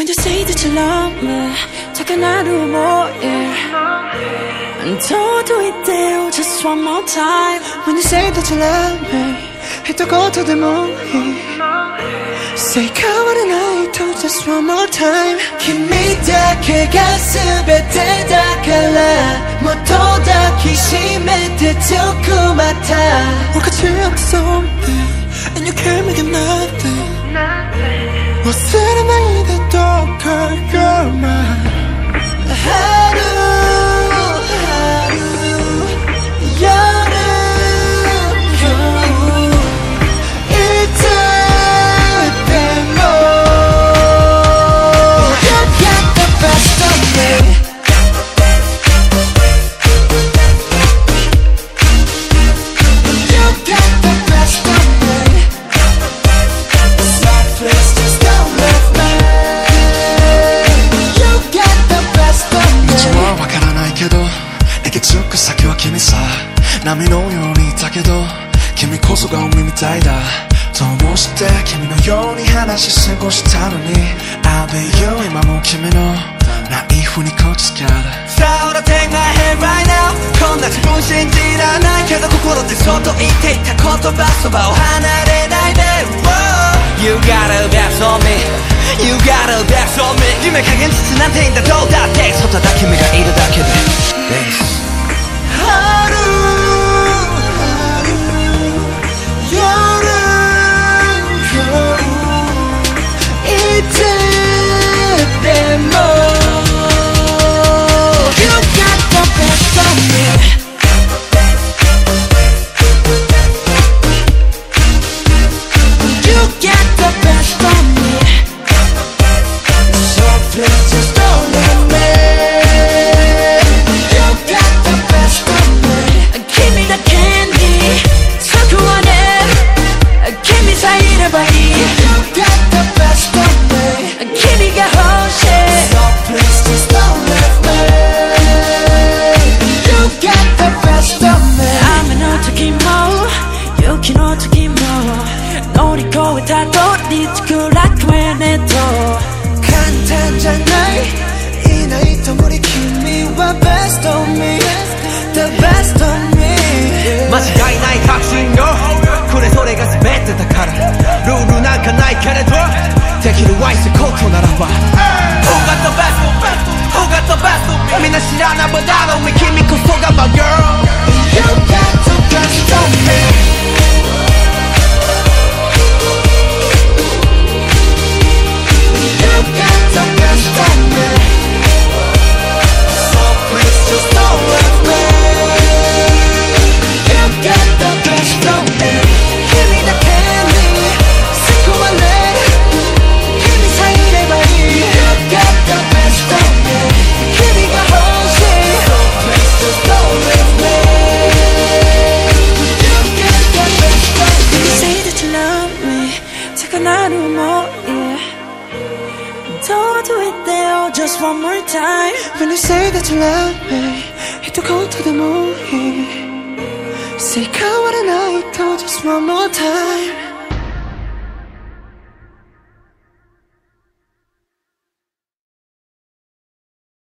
When you say that you love me I can't Don't do it there just one more time. When you say that you love me 했다고 to the moon. Say come on and I do just one more time. 힘이 다그 가슴에 대다갈라 못더다 기심에 대두고 맡아 What could you to so And you can't make it up 옷을 많이 돼도 girl you're わからないけど行き着く先は君さ。波のようにいたけど君こそが海みたいだ。どうして君のように話し過ごしたのに。I'll be you 今も君の。ナイフにこきつける。さあ俺 take my hand right now こんな自分信じらないけど心でそっと言っていた言葉そばを離れ You got a best on me You got a best on me 夢加減つつなんていいんだどうだって外だ君がいるだけで So じゃない。いないと無理君は best of me the best of me 間違いない確信よ。これそれが全てだから。ルールなんかないけれど。できるワイスコートならば。Who got the best of me? Who got the best of me? みんな知らないバナナ君こそが my girl can I do more? Yeah. Don't do it there, just one more time. When you say that you love me, hit the go to the moon. Say, come on I night, just one more time.